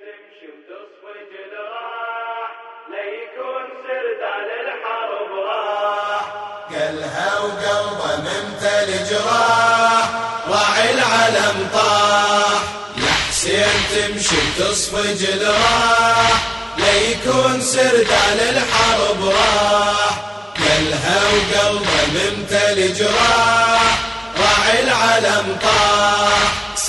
تمشي ليكون الحرب راح. قالها وقلبه ممتل جراح راعي العلم طاح. يا حسين تمشي وتصفج الراح ليكون سردال الحرب راح. قالها وقلبه ممتل جراح راعي العلم طاح.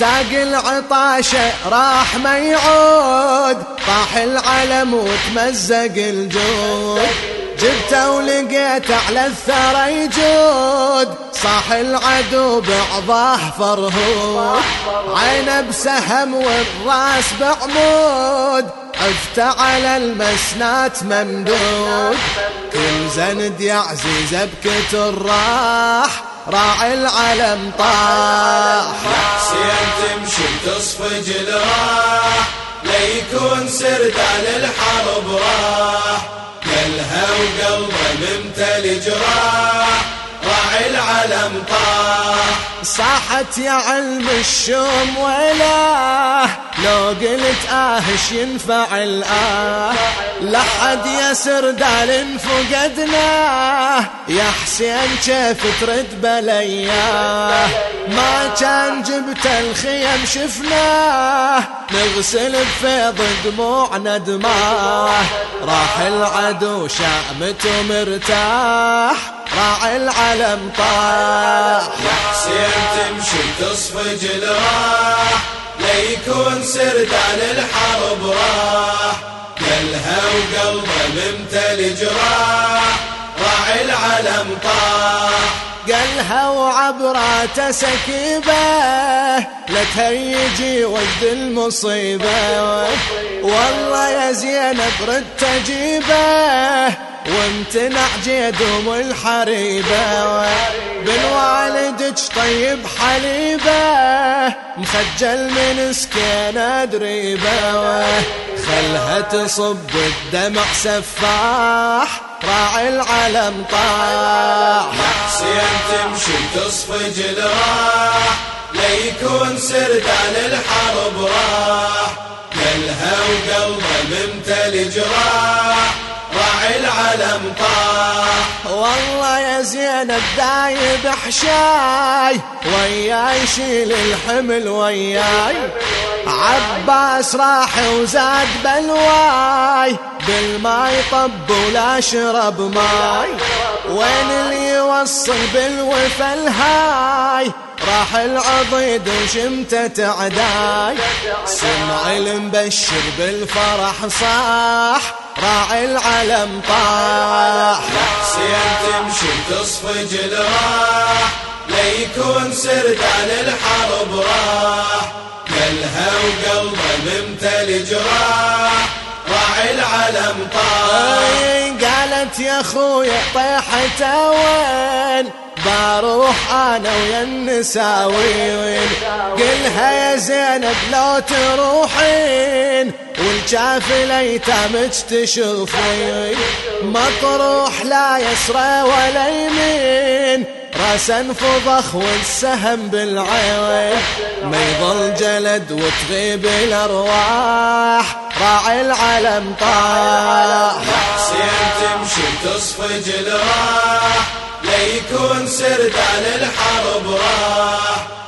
ساق العطاشة راح ما يعود طاح العلم وتمزق الجود. جبته ولقيته على الثرى يجود صاح العدو بعضاه فرهود. عينه بسهم والراس بعمود عفته على المسنات ممدود. كل زند يا عزيزه بكتر راح راعي العلم طاح. حسين تمشي وتصفج الراح ليكون سردال الحرب راح. قالها وقلبه ممتلي جراح صاحت يا علم الشوم ولا لو قلت آهش ينفع الآه؟ لحد يا سردال فقدناه يا حسين كيف ترد بلياه؟ ما كان جبت الخيم شفناه نغسل بفيض دموعنا دماه راح العدو شامت ومرتاح راعي العلم طاح. يا حسين تمشي وتصفج الراح ليكون سردال الحرب راح. قالها وقلبه ممتلي جراح راعي العلم طاح. قالها وعبراته سكيبة لا تهيجي ود المصيبة. والله يا زينب رد تجيبه. وامتنع جيدهم الحريبة. بالوالدك طيب حليبة. مخجل من سكينة دريبة خلها تصب الدمع سفاح. راعي العلم طاح. حسين تمشي وتصفج الراح ليكون سردال الحرب راح. قالها وقلبه ممتلي جراح راعي العلم طاح والله يا زينب دايب حشاي وياي يشيل الحمل وياي. عباس راح وزاد بلواي بالماي طب ولا شرب ماي. وين اللي يوصل بالوفا الهاي؟ راح العضيد وشمتة عداي سمع المبشر بالفرح صاح راعي العلم طاح. حسين تمشي وتصفج الراح ليكون سردال الحرب راح. قالها وقلبه ممتلي جراح راعي العلم طاح. قالت يا خويا طيحة وين؟ بروح أنا ويا النساوين. قلها يا زينب لو تروحين والجاف ليتامك تشوفين. مطروح لا يسرى ولا يمين راسا فضخ والسهم بالعين. ما يظل جلد وتغيب الأرواح راعي العلم طاح. حسين تمشي وتصفج الراح ليكون سردال الحرب راح.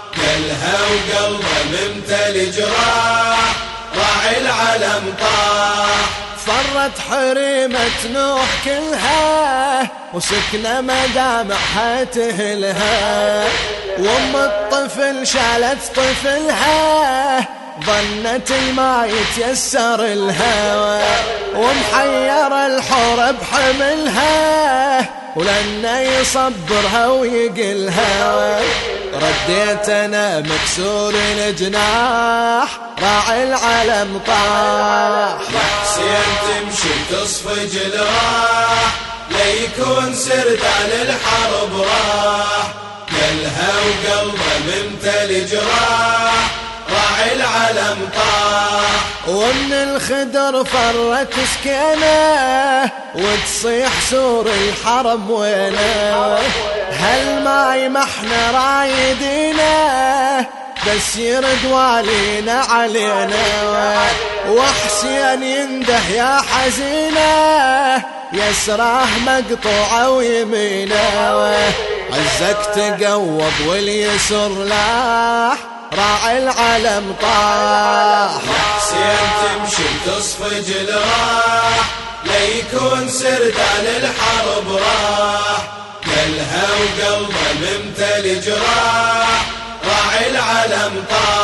قالها وقلبه ممتلي جراح راعي العلم طاح. فرت حريمة نوح كلها وسكنة مدامعها تهلها. وأم الطفل شالت طفلها ظنت الما يتيسر الهوى ومحير الحور بحملها ولأنه يصبرها ويقلها. رديت أنا مكسور الجناح راعي العلم طاح. حسين تمشي وتصفج الراح ليكون سردال الحرب راح. قالها وقلبه ممتلي جراح راعي العلم طاح. ومن الخدر فرت سكينه وتصيح سور الحرم وينه. هل ما يمحنا رايدينه بس يرد والينا علينا. وحسين ينده يا حزينة. يسراه مقطوعة ويمينة. عزك تقوض واليسر لاح راعي العلم طاح. حسين تمشي تصفج الراح ليكون سردان الحرب راح. وقلبه ممتلي جراح راعي العلم طاح